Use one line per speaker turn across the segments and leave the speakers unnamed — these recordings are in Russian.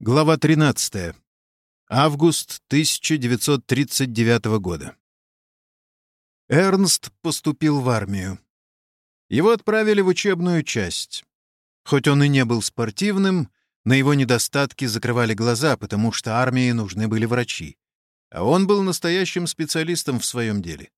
Глава 13. Август 1939 года. Эрнст поступил в армию. Его отправили в учебную часть. Хоть он и не был спортивным, на его недостатки закрывали глаза, потому что армии нужны были врачи. А он был настоящим специалистом в своем деле.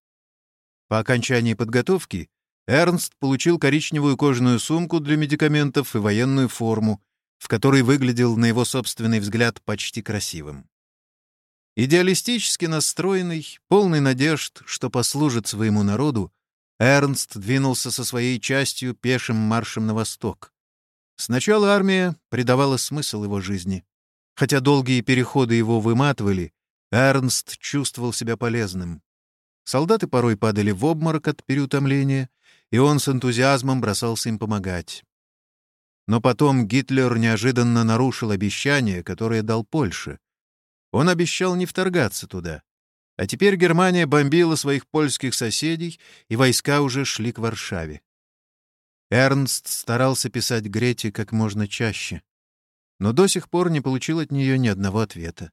По окончании подготовки Эрнст получил коричневую кожаную сумку для медикаментов и военную форму, в которой выглядел, на его собственный взгляд, почти красивым. Идеалистически настроенный, полный надежд, что послужит своему народу, Эрнст двинулся со своей частью пешим маршем на восток. Сначала армия придавала смысл его жизни. Хотя долгие переходы его выматывали, Эрнст чувствовал себя полезным. Солдаты порой падали в обморок от переутомления, и он с энтузиазмом бросался им помогать. Но потом Гитлер неожиданно нарушил обещание, которое дал Польше. Он обещал не вторгаться туда. А теперь Германия бомбила своих польских соседей, и войска уже шли к Варшаве. Эрнст старался писать Грете как можно чаще, но до сих пор не получил от нее ни одного ответа.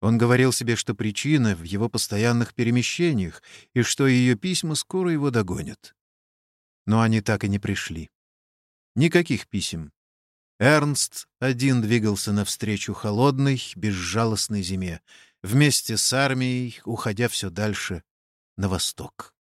Он говорил себе, что причина в его постоянных перемещениях и что ее письма скоро его догонят. Но они так и не пришли. Никаких писем. Эрнст один двигался навстречу холодной, безжалостной зиме, вместе с армией, уходя все дальше на восток.